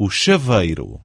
o chaveiro.